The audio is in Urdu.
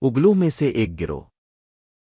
اگلوں میں سے ایک گرو۔